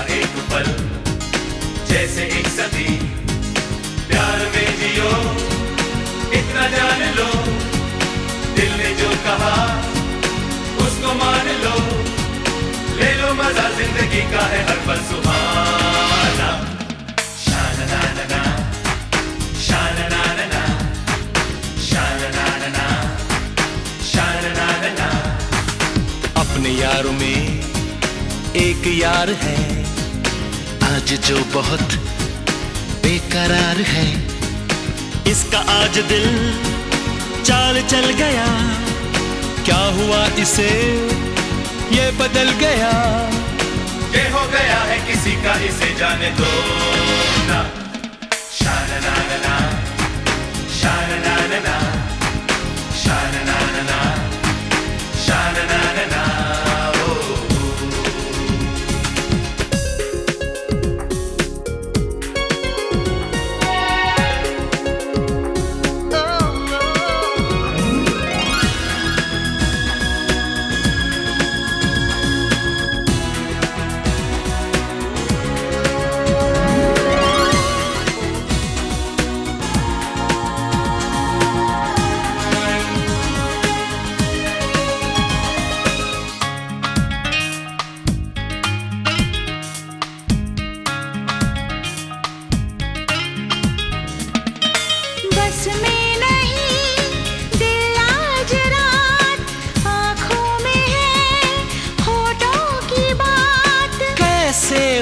का एक पल। जैसे एक सदी प्यार में जियो, इतना जान लो। दिल ने जो कहा, उसको मान लो। ले लो मज़ा, ज़िंदगी का है हर पल सुहाना। शान ना ना ना शान ना ना ना शान ना ना ना शान ना ना ना अपने यारों में एक यार है। आज जो बहुत बेकरार है, इसका आज दिल चाल चल गया। क्या हुआ इसे? ये बदल गया। ये हो गया है किसी का, इसे जाने दो।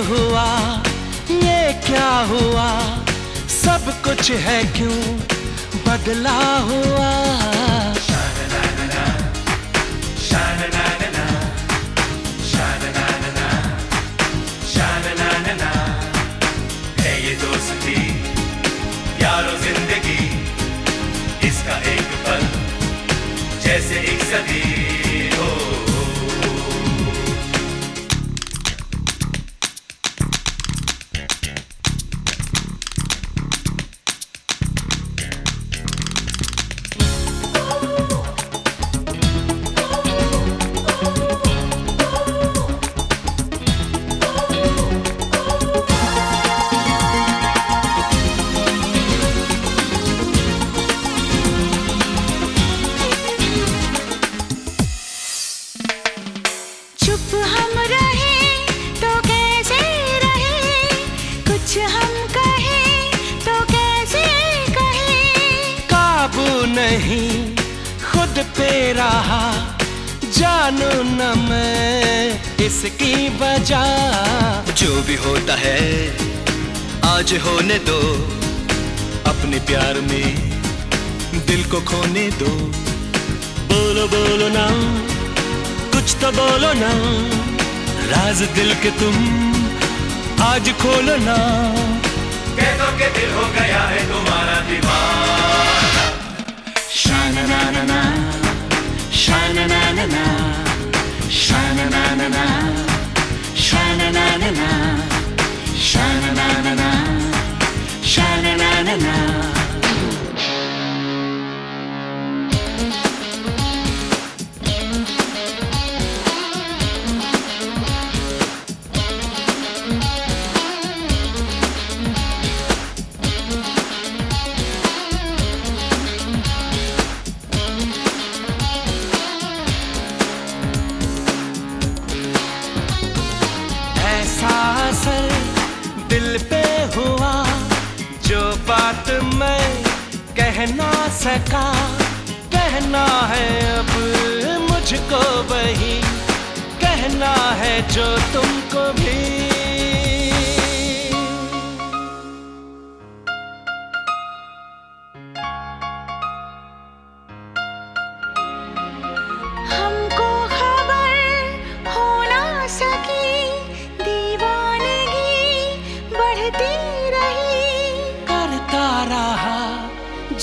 हुआ? ये क्या हुआ? सब कुछ है क्यों बदला हुआ? शाना ना ना शाना ना रहा जानू न मैं इसकी वजह। जो भी होता है आज होने दो। अपने प्यार में दिल को खोने दो। बोलो बोलो ना कुछ तो बोलो ना। राज दिल के तुम आज खोलो ना। कह दो के दिल हो गया है तुम्हारा दीवाना। Shana na na na, shana na na na, na na na, na na na, shana na na na, shana na na na. ऐसा ना सका कहना है अब मुझको वही कहना है जो तुमको भी। हमको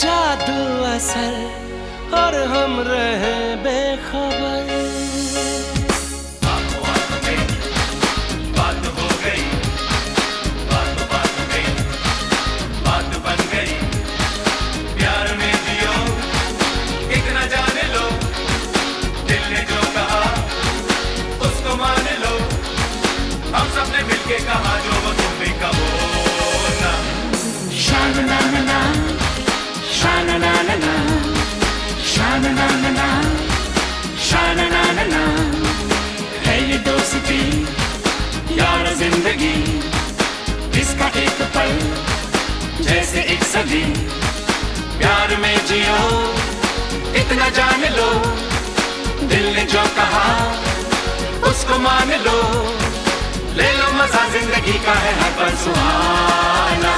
जादू असर और हम रहे बेखबर। सदी प्यार में जियो, इतना जान लो। दिल ने जो कहा, उसको मान लो। ले लो मज़ा, ज़िंदगी का है हर पल सुहाना।